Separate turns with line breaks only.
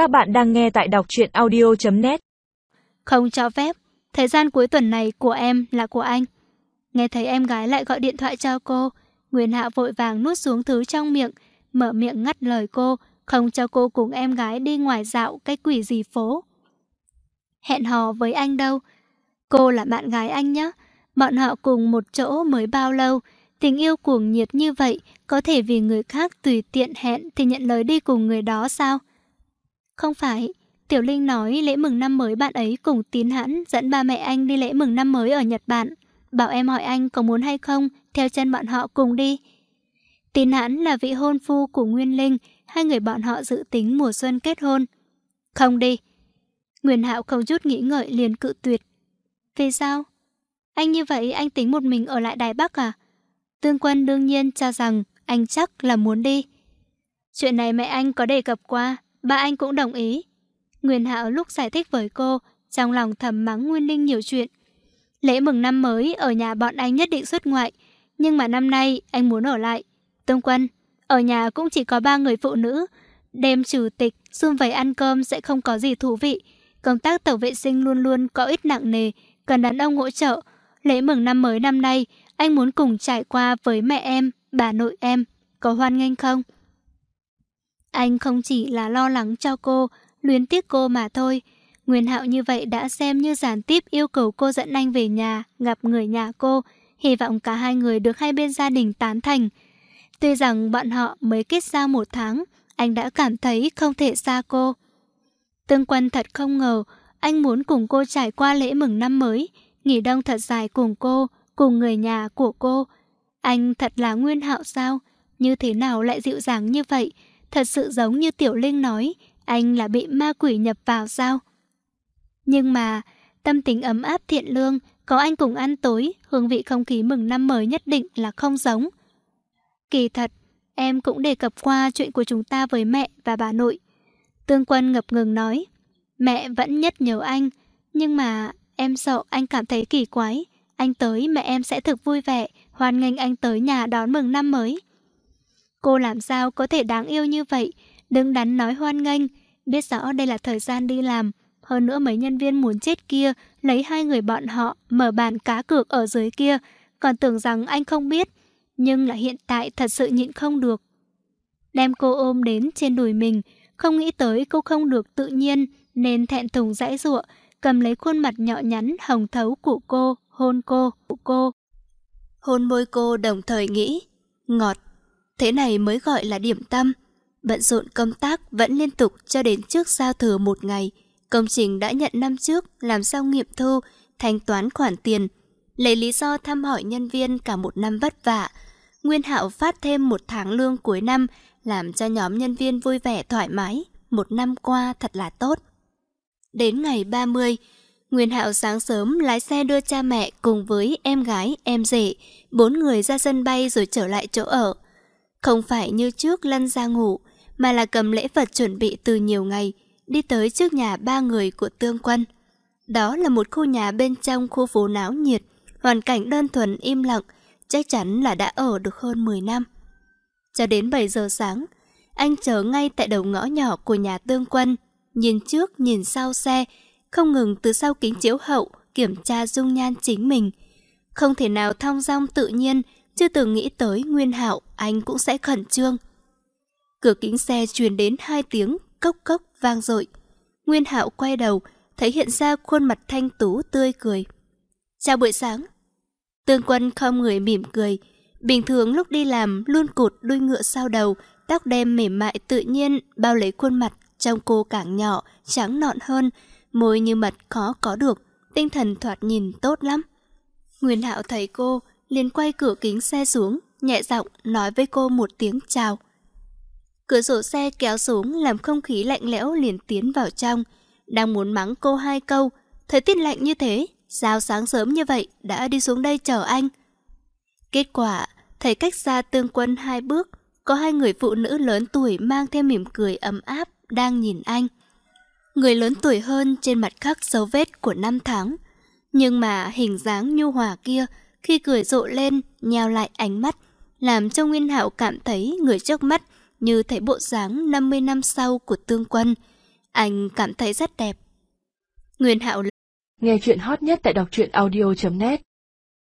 Các bạn đang nghe tại đọc truyện audio.net
Không cho phép, thời gian cuối tuần này của em là của anh. Nghe thấy em gái lại gọi điện thoại cho cô, Nguyên Hạ vội vàng nuốt xuống thứ trong miệng, mở miệng ngắt lời cô, không cho cô cùng em gái đi ngoài dạo cái quỷ gì phố. Hẹn hò với anh đâu. Cô là bạn gái anh nhé. Bọn họ cùng một chỗ mới bao lâu, tình yêu cuồng nhiệt như vậy, có thể vì người khác tùy tiện hẹn thì nhận lời đi cùng người đó sao? Không phải, Tiểu Linh nói lễ mừng năm mới bạn ấy cùng tín hãn dẫn ba mẹ anh đi lễ mừng năm mới ở Nhật Bản. Bảo em hỏi anh có muốn hay không, theo chân bọn họ cùng đi. Tín hãn là vị hôn phu của Nguyên Linh, hai người bọn họ dự tính mùa xuân kết hôn. Không đi. Nguyên Hạo không chút nghĩ ngợi liền cự tuyệt. Vì sao? Anh như vậy anh tính một mình ở lại Đài Bắc à? Tương Quân đương nhiên cho rằng anh chắc là muốn đi. Chuyện này mẹ anh có đề cập qua, ba anh cũng đồng ý. Nguyên Hạo lúc giải thích với cô, trong lòng thầm mắng Nguyên Linh nhiều chuyện. Lễ mừng năm mới ở nhà bọn anh nhất định xuất ngoại, nhưng mà năm nay anh muốn ở lại. tông Quân, ở nhà cũng chỉ có ba người phụ nữ. Đêm trừ tịch, xung vầy ăn cơm sẽ không có gì thú vị. Công tác tổng vệ sinh luôn luôn có ít nặng nề, cần đàn ông hỗ trợ. Lễ mừng năm mới năm nay, anh muốn cùng trải qua với mẹ em, bà nội em. Có hoan nghênh không? Anh không chỉ là lo lắng cho cô, luyến tiếc cô mà thôi. Nguyên Hạo như vậy đã xem như gián tiếp yêu cầu cô dẫn anh về nhà, gặp người nhà cô, hy vọng cả hai người được hai bên gia đình tán thành. Tuy rằng bọn họ mới kết giao một tháng, anh đã cảm thấy không thể xa cô. Tương Quân thật không ngờ, anh muốn cùng cô trải qua lễ mừng năm mới, nghỉ đông thật dài cùng cô, cùng người nhà của cô. Anh thật là nguyên hạo sao? Như thế nào lại dịu dàng như vậy? Thật sự giống như Tiểu Linh nói, anh là bị ma quỷ nhập vào sao? Nhưng mà, tâm tính ấm áp thiện lương, có anh cùng ăn tối, hương vị không khí mừng năm mới nhất định là không giống. Kỳ thật, em cũng đề cập qua chuyện của chúng ta với mẹ và bà nội. Tương Quân ngập ngừng nói, mẹ vẫn nhất nhớ anh, nhưng mà em sợ anh cảm thấy kỳ quái. Anh tới mẹ em sẽ thực vui vẻ, hoan nghênh anh tới nhà đón mừng năm mới. Cô làm sao có thể đáng yêu như vậy, đứng đắn nói hoan nghênh, biết rõ đây là thời gian đi làm. Hơn nữa mấy nhân viên muốn chết kia, lấy hai người bọn họ, mở bàn cá cược ở dưới kia, còn tưởng rằng anh không biết. Nhưng là hiện tại thật sự nhịn không được. Đem cô ôm đến trên đùi mình, không nghĩ tới cô không được tự nhiên, nên thẹn thùng dãi dụa, cầm lấy khuôn mặt nhỏ nhắn hồng thấu của cô, hôn cô, của cô. Hôn môi cô đồng thời nghĩ, ngọt, thế này mới gọi là điểm tâm. Bận rộn công tác vẫn liên tục cho đến trước giao thừa một ngày. Công trình đã nhận năm trước làm sao nghiệm thu, thanh toán khoản tiền. Lấy lý do thăm hỏi nhân viên cả một năm vất vả. Nguyên Hạo phát thêm một tháng lương cuối năm, làm cho nhóm nhân viên vui vẻ thoải mái. Một năm qua thật là tốt. Đến ngày 30, Nguyên Hạo sáng sớm lái xe đưa cha mẹ cùng với em gái, em rể, bốn người ra sân bay rồi trở lại chỗ ở. Không phải như trước lăn ra ngủ, mà là cầm lễ vật chuẩn bị từ nhiều ngày, đi tới trước nhà ba người của Tương Quân. Đó là một khu nhà bên trong khu phố náo nhiệt, hoàn cảnh đơn thuần im lặng, chắc chắn là đã ở được hơn 10 năm. Cho đến 7 giờ sáng, anh chờ ngay tại đầu ngõ nhỏ của nhà Tương Quân, nhìn trước nhìn sau xe, không ngừng từ sau kính chiếu hậu kiểm tra dung nhan chính mình. Không thể nào thong dong tự nhiên, chưa từng nghĩ tới Nguyên Hạo anh cũng sẽ khẩn trương. Cửa kính xe truyền đến hai tiếng cốc cốc vang dội. Nguyên Hạo quay đầu, thấy hiện ra khuôn mặt thanh tú tươi cười. Chào buổi sáng. Tương Quân không người mỉm cười. Bình thường lúc đi làm luôn cột đuôi ngựa sau đầu, tóc đen mềm mại tự nhiên bao lấy khuôn mặt trông cô càng nhỏ, trắng nọn hơn, môi như mật khó có được, tinh thần thoạt nhìn tốt lắm. Nguyên Hạo thấy cô, liền quay cửa kính xe xuống, nhẹ giọng nói với cô một tiếng chào. Cửa sổ xe kéo xuống làm không khí lạnh lẽo liền tiến vào trong. Đang muốn mắng cô hai câu, thời tiết lạnh như thế, sao sáng sớm như vậy đã đi xuống đây chờ anh. Kết quả, thấy cách xa tương quân hai bước, có hai người phụ nữ lớn tuổi mang theo mỉm cười ấm áp đang nhìn anh. Người lớn tuổi hơn trên mặt khắc dấu vết của năm tháng. Nhưng mà hình dáng nhu hòa kia khi cười rộ lên, nheo lại ánh mắt, làm cho Nguyên Hạo cảm thấy người trước mắt như thấy bộ dáng 50 năm sau của tương quân. Anh cảm thấy rất đẹp. Nguyên Hạo
Nghe chuyện hot nhất tại đọc truyện audio.net